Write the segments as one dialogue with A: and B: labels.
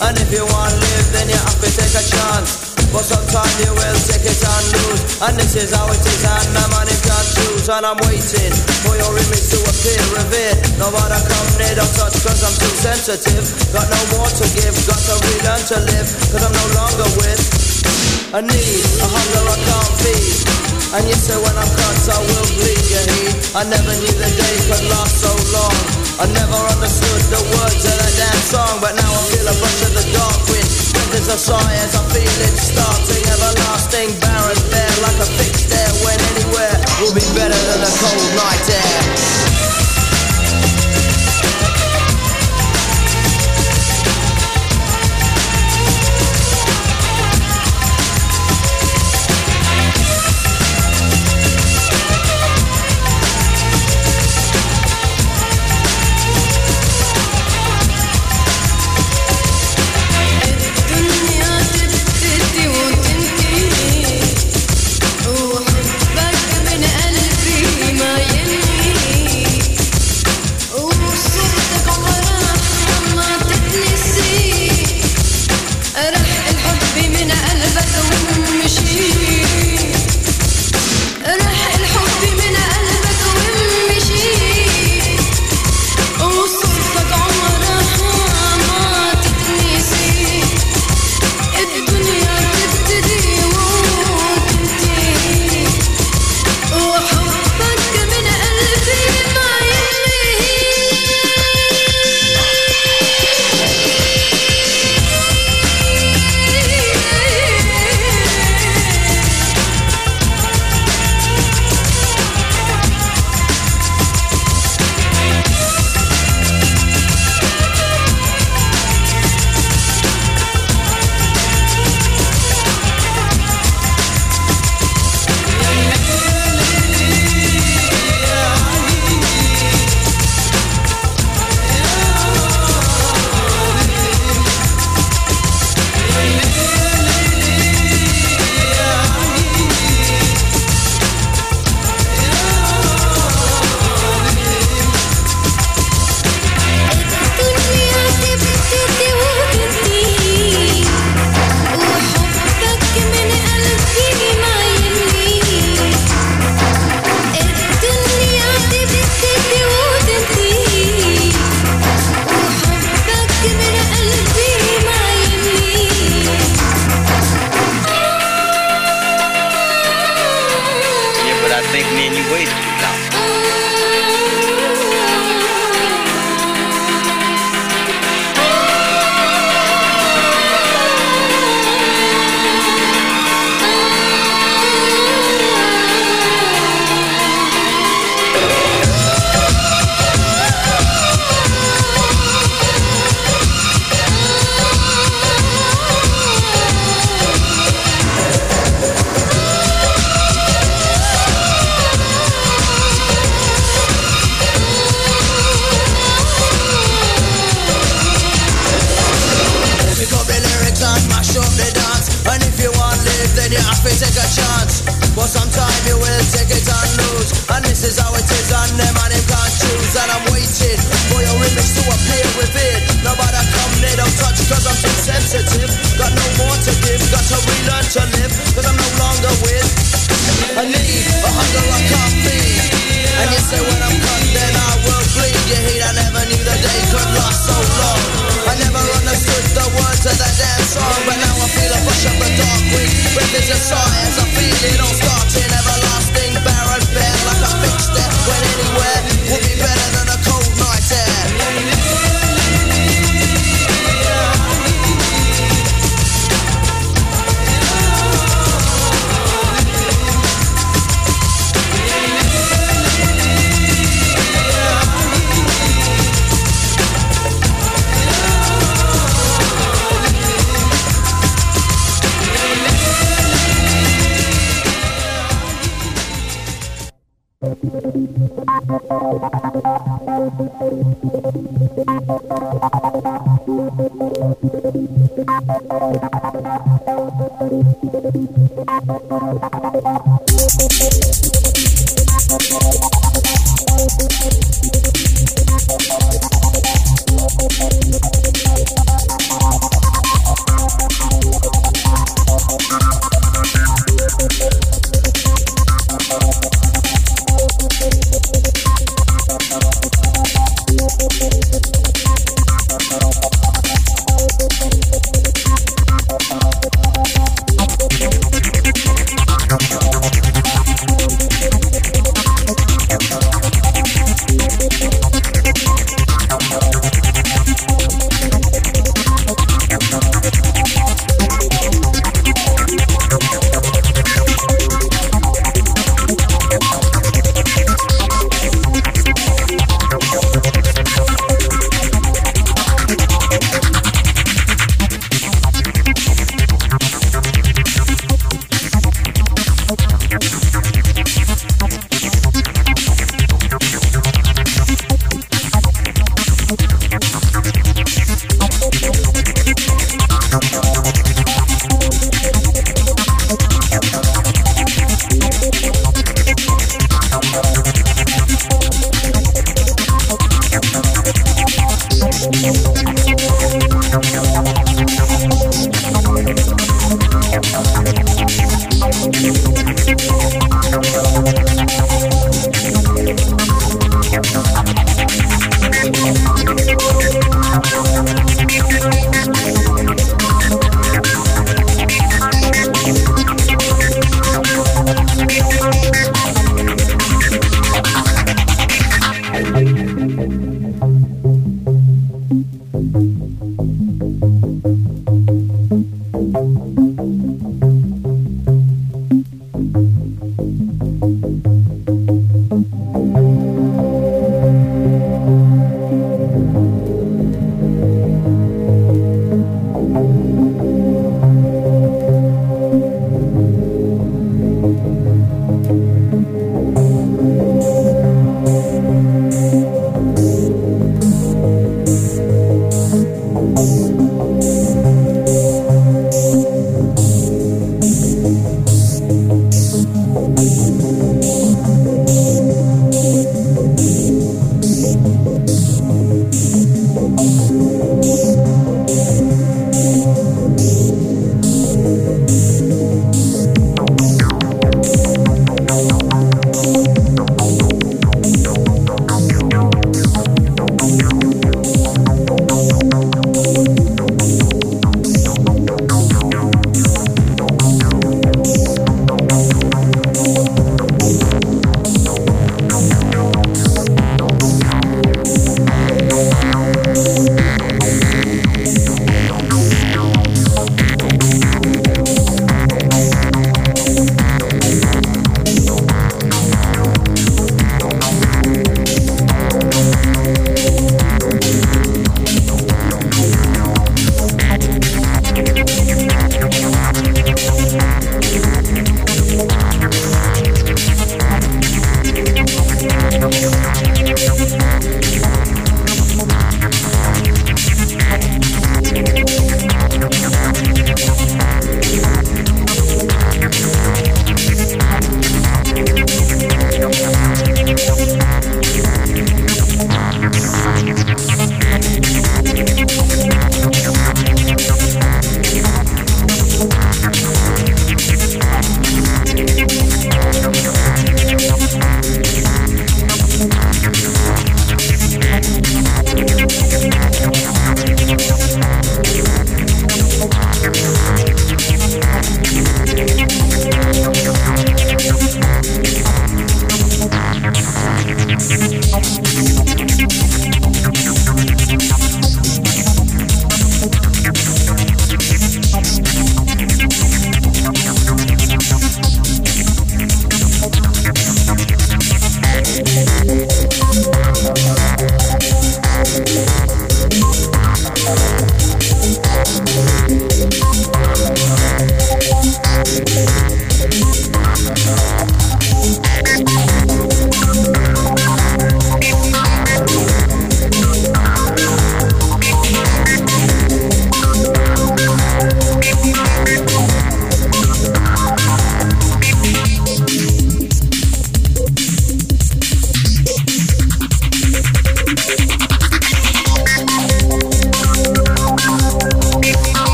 A: And
B: if you want to live then you have to take a chance. But sometimes you will take it and lose. And this is how it is and the man is can't choose And I'm waiting for your image to appear revered Nobody come near or touch cause I'm too sensitive. Got no more to give, got to relearn to live. Cause I'm no longer with a need, a hunger I can't feed. And you say when I'm cut I will bleed, you heed I never knew the day could last so long I never understood the words of that damn song But now I feel a bunch of the dark wind. A sigh as I feel it starting Everlasting barren there like a fixed air When anywhere. Will be better than a cold night air
A: Thank you.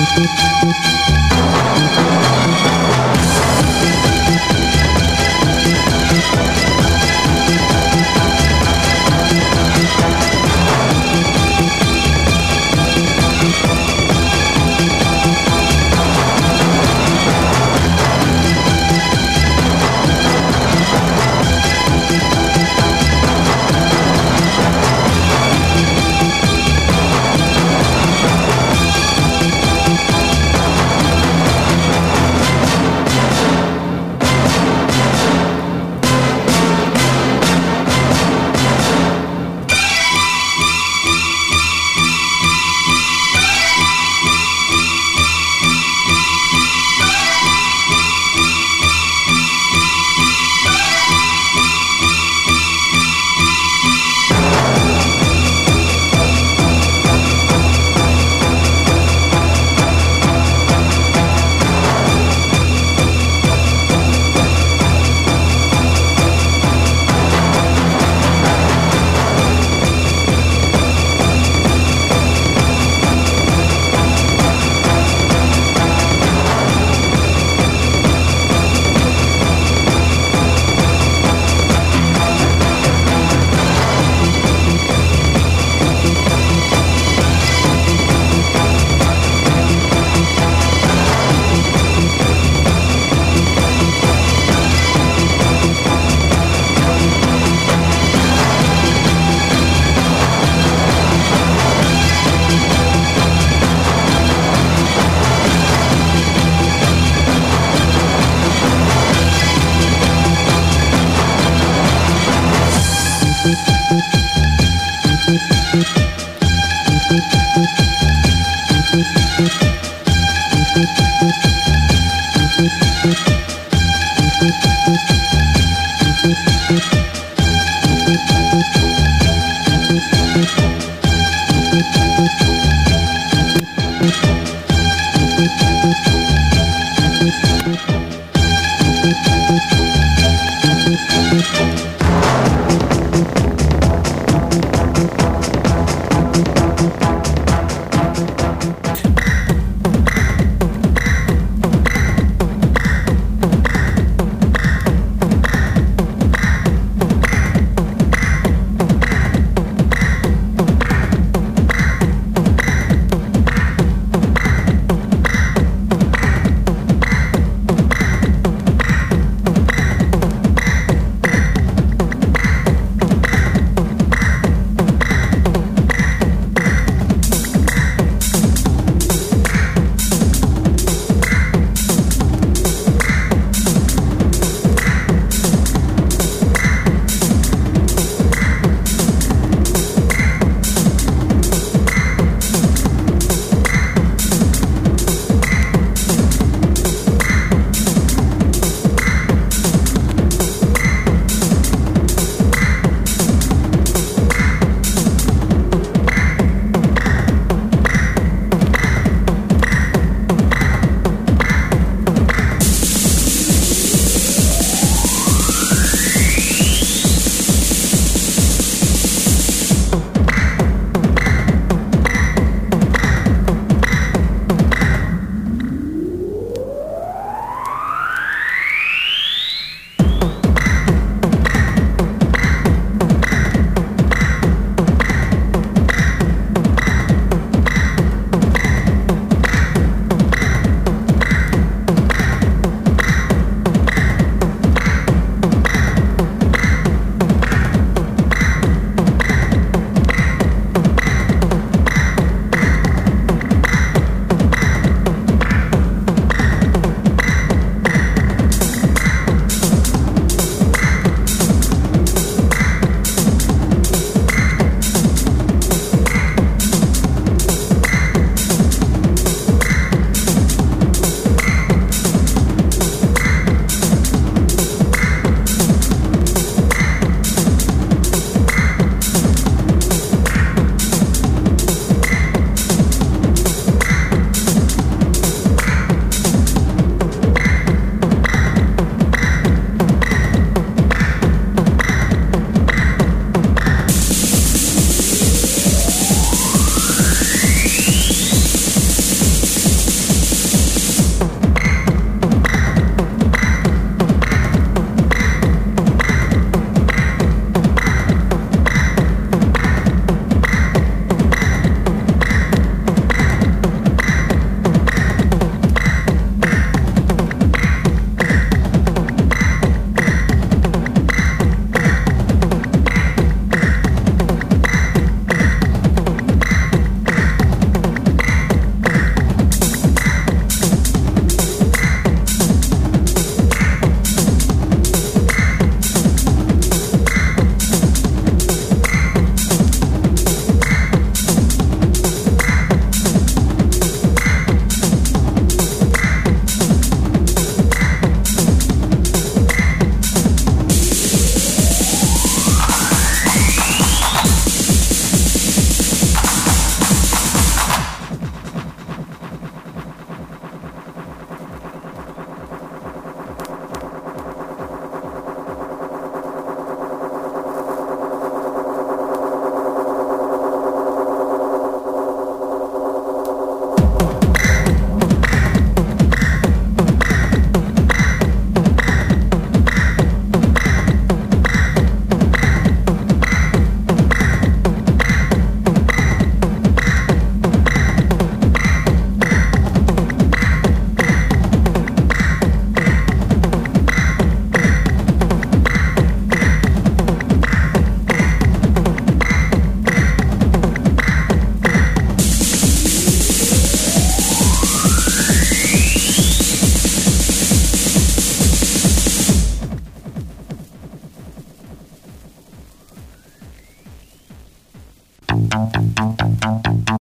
C: Música